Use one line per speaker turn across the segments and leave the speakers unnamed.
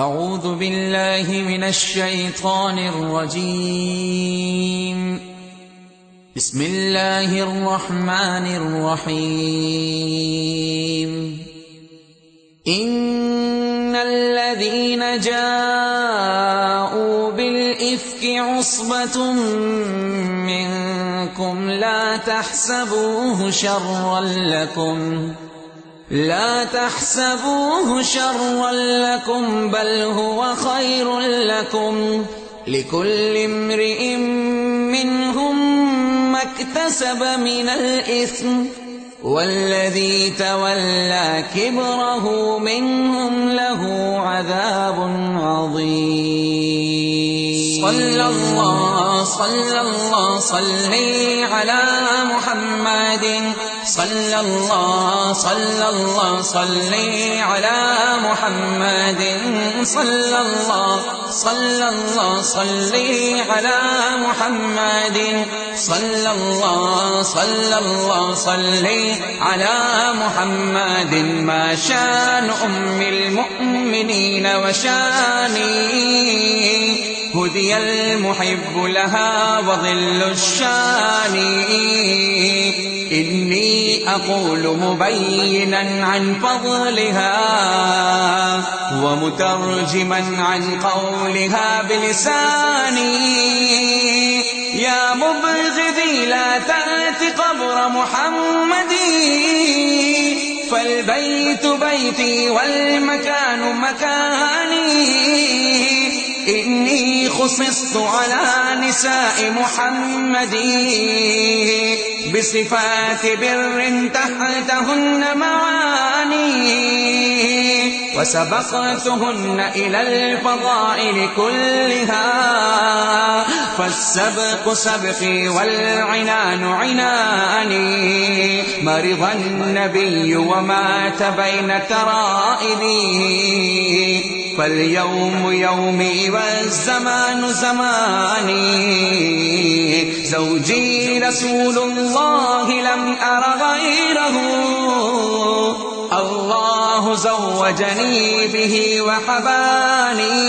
أعوذ بالله من الشيطان الرجيم. بسم الله الرحمن الرحيم. إن الذين جاءوا بالإفك عصبة منكم لا تحسبوه شرا لكم. لا تحسبوه شرا لكم بل هو خير لكم. لكل امرئ منهم ما اكتسب من الإثم والذي تولى كبره منهم له عذاب عظيم. صلى الله صلى الله صلي على محمد. صلى الله صلى الله صلي على محمد. صلى الله صلى الله صلي على محمد. صلى الله صلى الله صلي على محمد. ما شان أم المؤمنين وشاني. هدي المحب لها وظل الشان إني أقول مبينا عن فضلها ومترجما عن قولها بلساني. يا مبغضي لا تأت قبر محمد. فالبيت بيتي والمكان مكاني. إني خصصت على نساء محمد. بصفات بر تحتهن معاني وسبقتهن إلى الفضائل كلها. فالسبق سبقي والعنان عناني. مرض النبي ومات بين ترائبي. فاليوم يومي والزمان زماني. زوجي رسول الله لم أر غيره. الله زوجني به وحباني.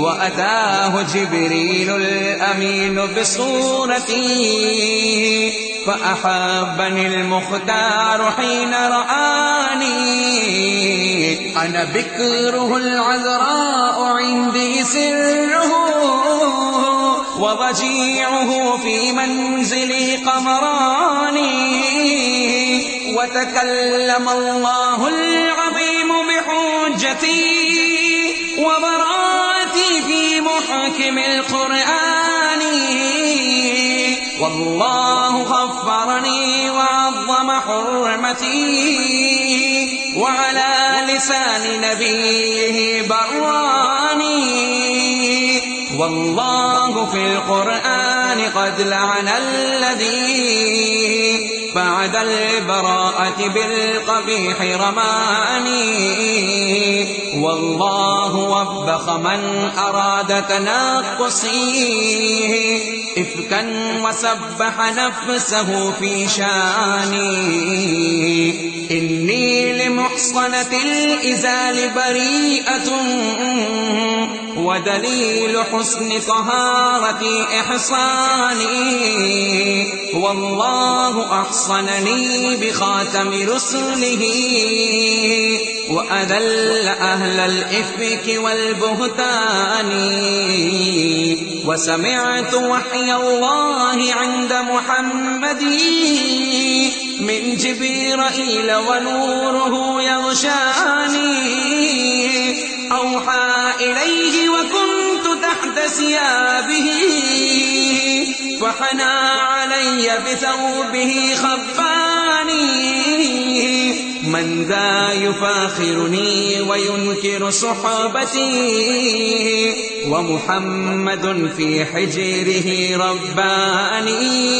وأتاه جبريل الأمين بصورتي فأحبني المختار حين رآني. أنا بكره العذراء عندي سره وضجيعه في منزلي قمراني. وتكلم الله العظيم بحجتي وبراتي في محكم القرآن. والله غفرني وعظم حرمتي. وعلى لسان نبيه براني. والله في القرآن قد لعن الذي بعد البراءة بالقبيح رماني. والله وبخ من أراد تناقصي. إفكا وسبح نفسه في شاني. إني لمحصنة الإزال بريئة. ودليل حسن طهارة إحصاني. والله أحصنني بخاتم رسله. وأذل أهل الإفك والبهتان. وسمعت وحي الله عند محمد. من جبرائيل ونوره يغشاني. أوحى إليه وكنت تحت ثيابه فحنى علي بثوبه خفاني. من ذا يفاخرني وينكر صحابتي ومحمد في حجره رباني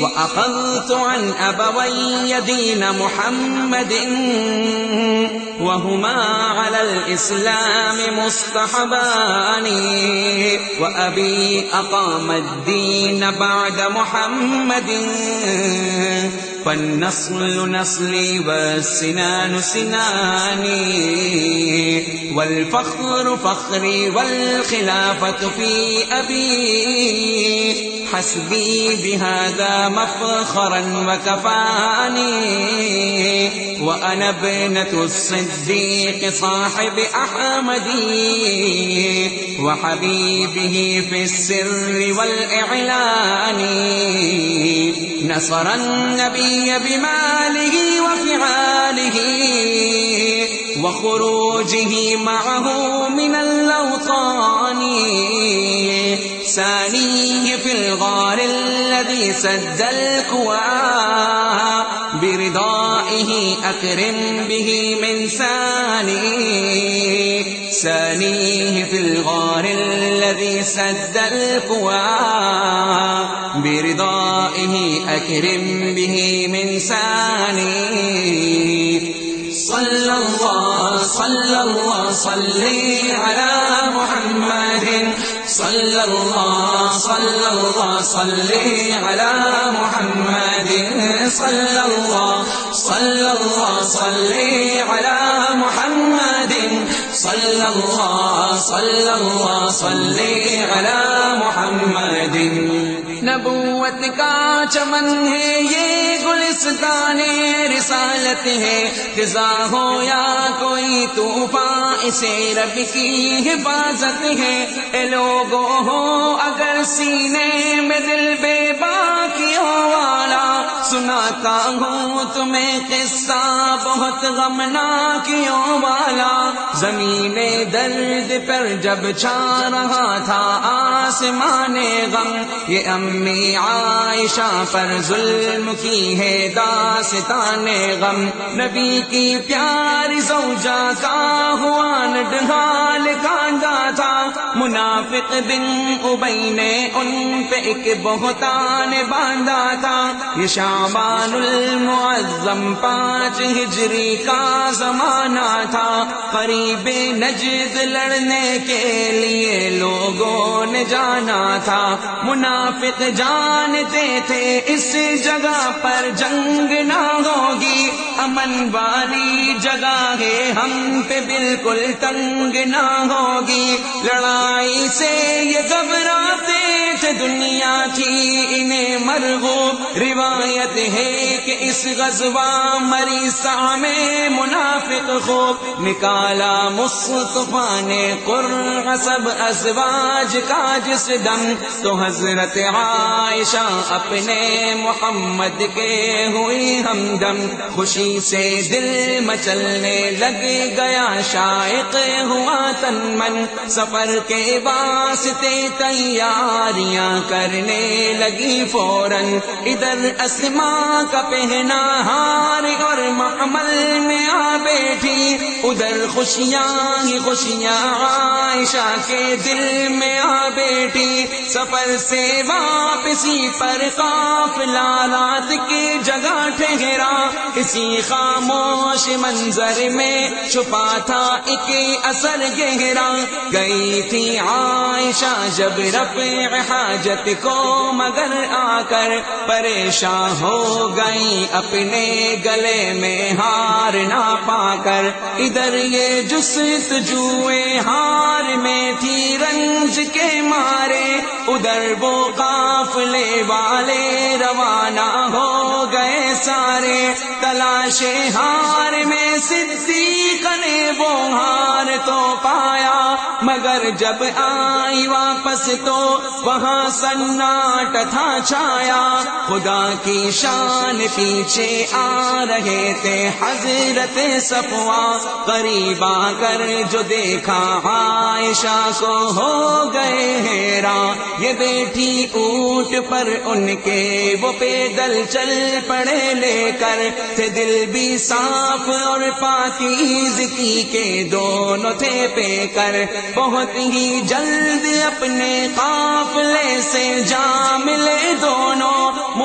وأخذت عن أبوي دين محمد وهما على الإسلام مصطحبان وأبي أقام الدين بعد محمد فالنصل نصلي والسنان سناني والفخر فخري والخلافة في أبي حسبي بهذا مفخرا وكفاني. وأنا ابنة الصديق صاحب أحمدي. وحبيبه في السر والإعلان. نصر النبي بماله وفعاله. وخروجه معه من اللوطان ثانية في الغار الذي سد الكوى برضائه أكرم به من ثاني. ثانية في الغار الذي سد الكوى برضائه أكرم به من ثاني. صلى الله صلى الله صلي على الله صلى الله صلي على محمد صلى الله صلى الله صلي على محمد صلى الله صلى الله صلي على محمد نبوت کا چمن ہے یہ گلستان رسالت ہے۔ خزاں ہو یا کوئی طوفان، اسے رب کی حفاظت ہے۔ اے لوگوں ہو، اگر سینے میں دل بے باقی ہو والا سناتا ہوں تمہیں قصہ بہت غمناکیوں والا۔ زمین درد پر جب چھا رہا تھا آسمان غم، یہ امی عائشہ پر ظلم کی ہے داستان غم۔ نبی کی پیاری زوجہ کا ہوا نڈھال کاندھا تھا۔ منافق بن ابئی نے ان پہ ایک بہتان باندھا تھا۔ یہ شام شامان المعظم پانچ ہجری کا زمانہ تھا۔ قریب نجد لڑنے کے لیے لوگوں نے جانا تھا۔ منافق جانتے تھے اس جگہ پر جنگ نہ ہوگی۔ امن والی جگہ ہے، ہم پہ بالکل تنگ نہ ہوگی۔ لڑائی سے یہ گھبراتے تھے دنیا تھی انہیں مرغوب روایت ہے کہ اس غزوہ مری میں منافق خوب نکالا، مصطفیٰ نے سب ازواج کا جس دم تو حضرت عائشہ اپنے محمد کے ہوئی ہمدم خوشی سے دل مچلنے لگ گیا، شائق ہوا تن من سفر کے واسطے تیاریاں کرنے لگی فوراً۔ ادھر اسما کا پہنا ہار اور محمل میں آ بیٹھی ادھر خوشیاں ہی خوشیاں، عائشہ کے دل میں آ بیٹھی۔ سفر سے واپسی پر قافلہ رات کی جگہ ٹھہرا۔ کسی خاموش منظر میں چھپا تھا ایک اثر گہرا۔ گئی تھی عائشہ جب رفع حاجت کو مگر آ کر پریشان ہو گئی۔ اپنے گلے میں ہار نہ پا کر۔ ادھر یہ جست جوئے ہار میں تھی رنج کے مارے، ادھر وہ قافلے والے روانہ ہو گئے سارے۔ تلاش ہار میں صدیق نے وہ ہار تو پایا۔ مگر جب آئی واپس تو وہاں سناٹ تھا چھایا۔ خدا کی شان پیچھے آ رہے تھے حضرت صفوا قریب آ کر جو دیکھا عائشہ کو ہو گئے ہیرا یہ بیٹھی اونٹ پر ان کے وہ پیدل چل پڑے لے کر۔ تھے دل بھی صاف اور پاکیز کی کے دونوں تھے پے کر۔ بہت ہی جلد اپنے قافلے سے جا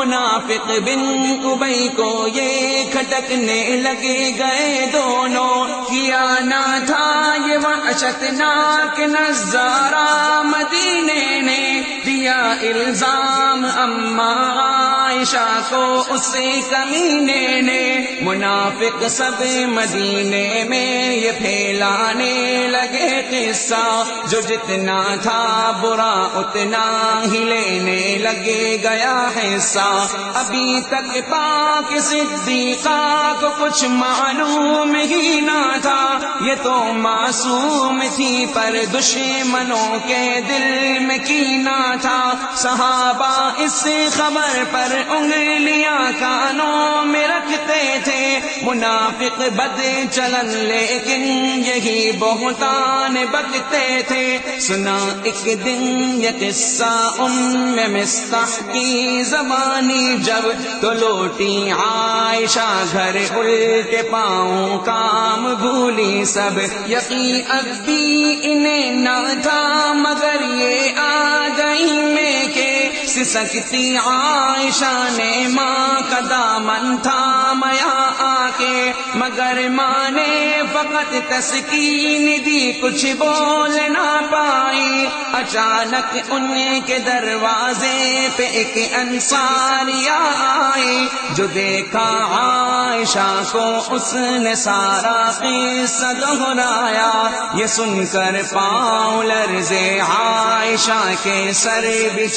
منافق بن ابئی کو یہ کھٹکنے لگے گئے دونوں۔ کیا نہ تھا یہ وحشت ناک نظارہ مدینے نے دیا الزام، اما عائشہ کو اسے کمینے نے۔ منافق سب مدینے میں یہ پھیلانے لگے قصہ۔ جو جتنا تھا برا اتنا ہی لینے لگے گیا حصہ۔ ابھی تک پاک صدیقہ کو کچھ معلوم ہی نہ تھا۔ یہ تو معصوم تھی پر دشمنوں کے دل میں کینا تھا۔ صحابہ اس خبر پر انگلیاں کانوں میں رکھتے تھے۔ منافق بد چلن، لیکن یہی بہتان بکتے تھے۔ سنا ایک دن یہ قصہ ان میں مستح کی زبانی جب تو لوٹی عائشہ گھر الٹے پاؤں کام بھولی سب یقین اب بھی انہیں نہ تھا مگر یہ آ گئی میں کہ سکتی عائشہ نے ماں کا دامن تھا میا آ کے مگر ماں نے فقط تسکین دی، کچھ بول نہ پائی۔ اچانک ان کے دروازے پہ ایک انساری آئی جو دیکھا عائشہ کو اس نے سارا قصہ دہرایا۔ یہ سن کر پاؤں لرزے عائشہ کے سر بھی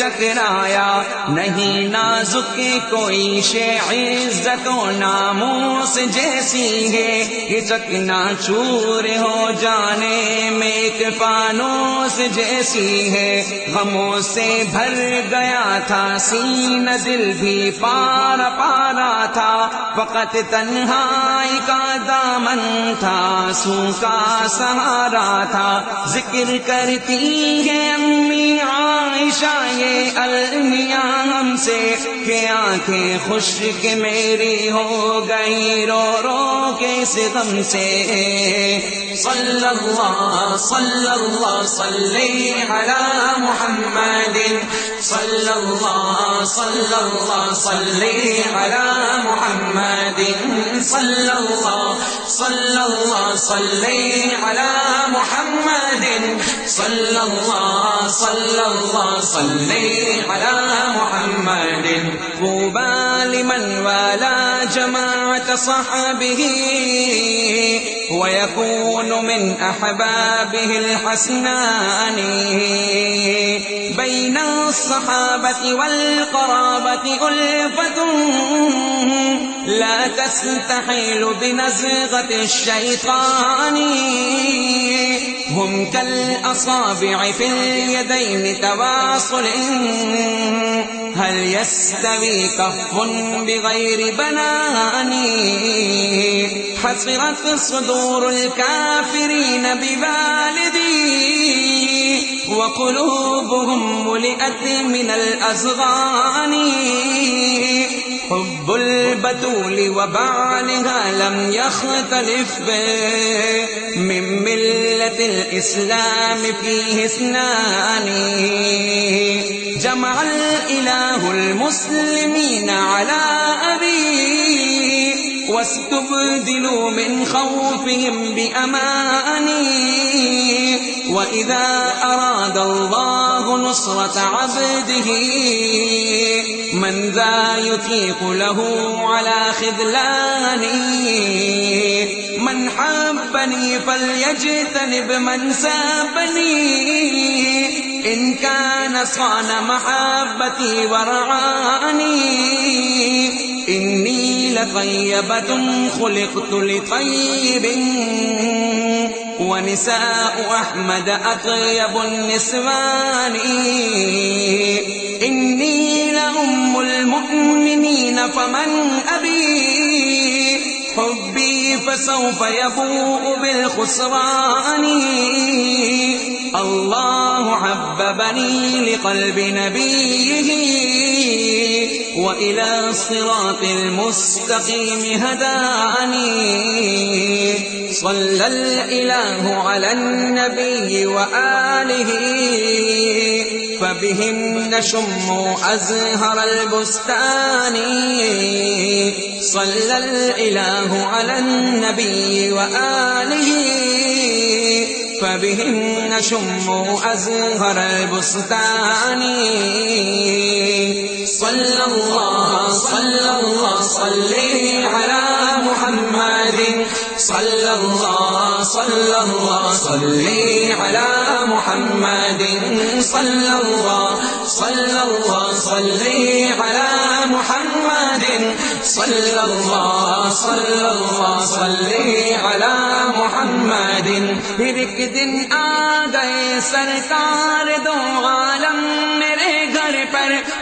آیا نہیں نازک کوئی شے عزت و ناموس جیسی ہے۔ یہ چکنا چور ہو جانے میں ایک پانوس جیسی ہے۔ غموں سے بھر گیا تھا سین دل بھی پار پار فقط تنہائی کا دامن تھا سو کا سہارا تھا۔ ذکر کرتی ہے امی عائشہ، یہ المیاں ہم سے کہ آنکھیں خشک میری ہو گئی، رو رو کے اس غم سے۔ صلی اللہ صلی اللہ صلی علی محمد۔ صلی اللہ صلی اللہ صلی علی محمد۔ محمد صلى الله صلى الله صلي على محمد صلى الله صلى الله صلي على محمد طوبى لمن والى جماعة صحبه ويكون من أحبابه الحسنان بين الصحابة والقرابة ألفة. لا تستحيل بنزغة الشيطان. هم كالأصابع في اليدين تواصل. هل يستوي كف بغير بنان حسرت صدور الكافرين ببالدي وقلوبهم ملئت من الأزغان. حب البتول وبعلها لم يختلف من ملة الإسلام فيه اثنان. جمع الإله المسلمين على أبي. واستبدلوا من خوفهم بأماني. وإذا أراد الله نصرة عبده من ذا يطيق له على خذلاني من حبني فليجتنب من سابني. إن كان صان محبتي ورعاني. إني لطيبة خلقت لطيب. ونساء أحمد أطيب النسوان. إني لأم المؤمنين فمن أبي. حبي فسوف يبوء بالخسران. الله حببني لقلب نبيه وإلى الصراط المستقيم هداني. صلى الإله على النبي وآله فبهم نشم أزهر البستان. صلى الإله على النبي وآله فبهن شم أزهر البستان. صلى الله صلى الله صلي على محمد. صلى الله صلى الله صلي على محمد. صلى الله صلى الله صلي على محمد. صلى الله صلى الله صلي على محمد پھر ایک دن آ گئے سرکار دو عالم۔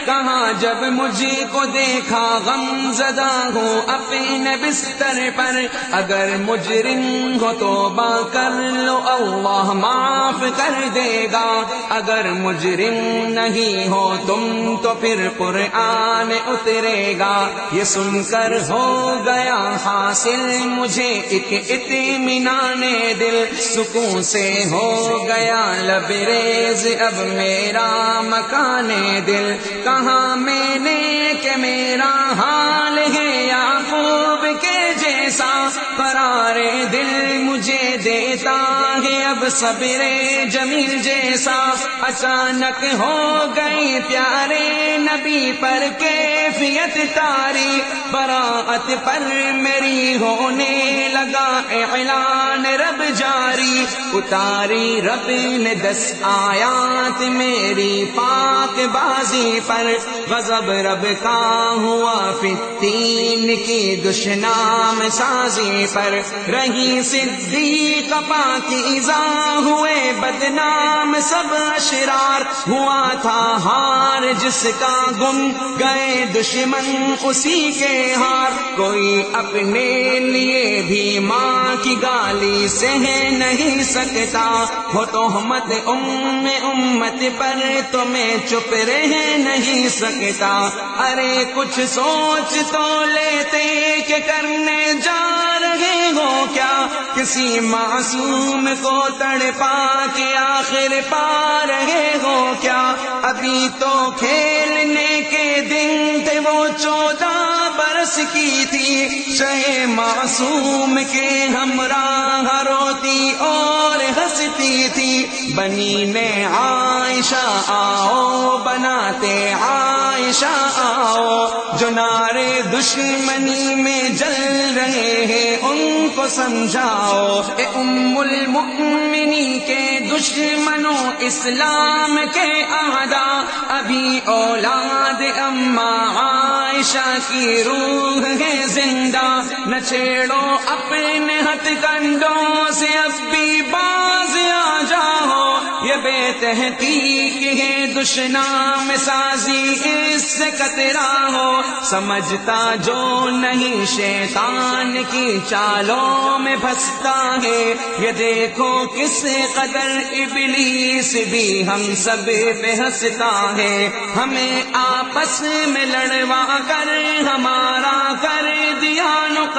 کہاں جب مجھے کو دیکھا غم زدہ ہوں اپنے بستر پر اگر مجرم ہو تو با کر لو اللہ معاف کر دے گا اگر مجرم نہیں ہو تم تو پھر قرآن اترے گا یہ سن کر ہو گیا حاصل مجھے ایک اطمینان دل سکون سے ہو گیا لبریز اب میرا مکان دل کہاں میں نے کہ میرا حال ہے یا خوب کے جیسا قرار دل مجھے دیتا۔ ہے اب صبر جمیل جیسا اچانک ہو گئی پیارے نبی پر کیفیت تاری براعت پر میری ہونے لگا اعلان رب جاری اتاری رب نے دس آیات میری پاک بازی پر غضب رب کا ہوا فتین کی دشنام سازی پر رہی صدیق پاک ایزا ہوئے بدنام سب اشرار، ہوا تھا ہار جس کا گم، گئے دشمن اسی کے ہار۔ کوئی اپنے لیے بھی ماں کی گالی سہ نہیں سکتا۔ ہو تو ہمت ام امت پر تو میں چپ رہ نہیں سکتا۔ ارے کچھ سوچ تو لیتے کہ کرنے جا رہے ہو کیا؟ کسی معصوم کو تڑپا کے آخر پا رہے ہو کیا؟ ابھی تو کھیلنے کے دن تھے وہ چودہ برس کی تھی شہ معصوم کے ہمراہ روتی اور ہنستی تھی۔ بنی نے عائشہ آؤ، بناتے عائشہ آؤ۔ جو نارے دشمنی میں جل رہے ہیں، ان کو سمجھاؤ۔ اے ام المؤمنی کے دشمنوں، اسلام کے آدا ابھی اولاد اما عائشہ کی روح ہے زندہ، نہ چھیڑو اپنے ہتھ کنڈوں سے، اب بھی باز آ جاؤ۔ یہ بے تحقیق ہے۔ دشنام سازی اس سے کترا ہو۔ سمجھتا جو نہیں شیطان کی چالوں میں پھنستا ہے۔ یہ دیکھو کس قدر ابلیس بھی ہم سب پہ ہنستا ہے۔ ہمیں آپس میں لڑوا کر، ہمارا کر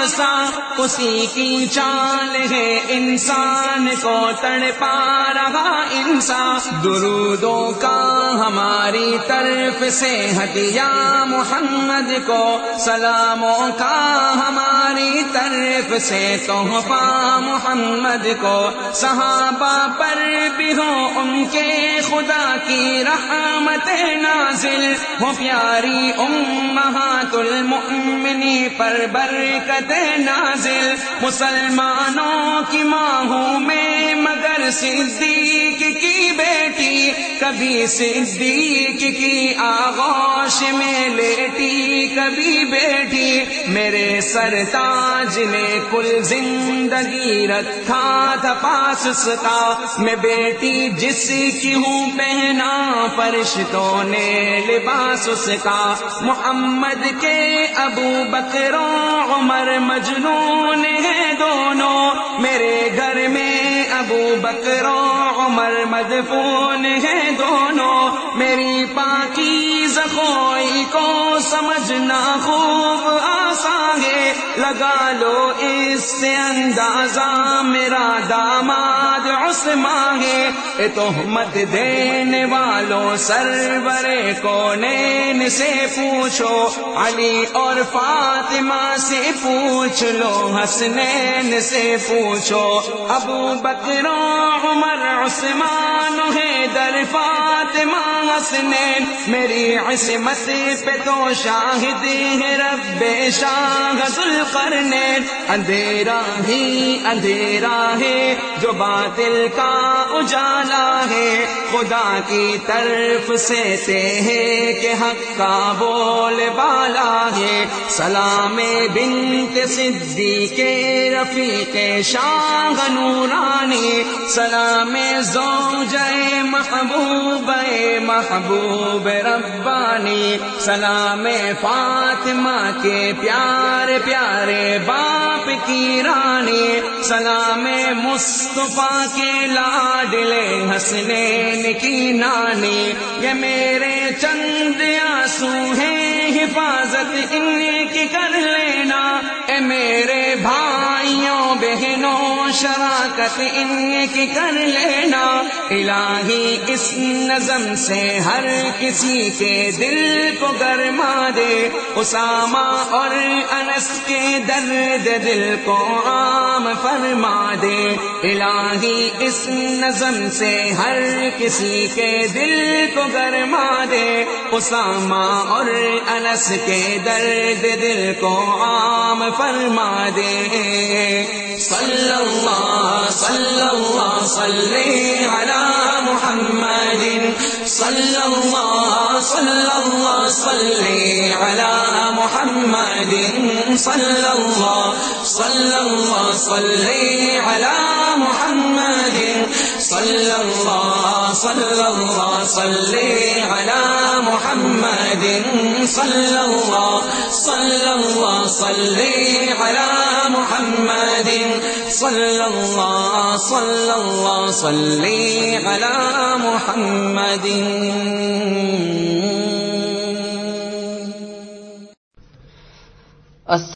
دیا نقصا اسی کی چال ہے انسان کو تڑ پا رہا انسان درودوں کا ہماری طرف سے ہدیہ محمد کو، سلاموں کا ہماری طرف سے تحفہ محمد کو۔ صحابہ پر بھی ہو ان کے خدا کی رحمت نازل۔ ہو پیاری امہات المؤمنی پر برکت نازل مسلمانوں کی ماہوں میں مگر صدیق کی بیٹی، کبھی صدیق کی آغوش میں لیٹی، کبھی بیٹھی میرے سرتاج نے کل زندگی رکھا تھا پاس ستا میں بیٹی جس کی ہوں پہنا، فرشتوں نے لباس اس کا۔ محمد کے ابو بکروں، عمر، مجنون ہیں دونوں۔ میرے گھر میں ابو بکروں عمر مدفون ہیں دونوں۔ میری پاکی زخوئی کو سمجھنا خوب آ ہے لگا لو اس سے اندازہ، میرا داماد عثمان ہے اے تہمت دینے والوں سرور کونین سے پوچھو۔ علی اور فاطمہ سے پوچھ لو، حسنین سے پوچھو۔ ابو بکر عمر، عثمان ہے در فاطمہ، حسنین۔ میری عصمت پہ تو شاہدی ہے رب شاہ۔ ذوالقرنین اندھیرا ہی اندھیرا ہے، جو باطل کا اجالا ہے۔ خدا کی طرف سے تے ہے کہ حق کا بول بالا ہے۔ سلام بنت صدی کے رفیق شاہ نورانی۔ سلام زوج محبوب محبوب ربانی۔ سلام فاطمہ کے پیار پیارے پیارے باپ کی رانی، سلام مصطفیٰ کے لاڈلے ہنسنے کی نانی۔ یہ میرے چند آسو ہیں، حفاظت ان کی کر لینا۔ اے میرے بھائی بہنوں، شراکت ان کی کر لینا۔ الہی اس نظم سے ہر کسی کے دل کو گرما دے۔ اسامہ اور انس کے درد دل کو عام فرما دے۔ الہی اس نظم سے ہر کسی کے دل کو گرما دے۔ اسامہ اور انس کے درد دل کو عام فرما دے۔ صلی اللہ صلی اللہ صلی علی محمد صلی اللہ صلی اللہ صلی علی محمد صلی اللہ صلی اللہ صلی علی محمد صلی اللہ صلی اللہ صلی علی محمد صلی اللہ صلی اللہ صلی صلى الله صلى الله صلي على محمد.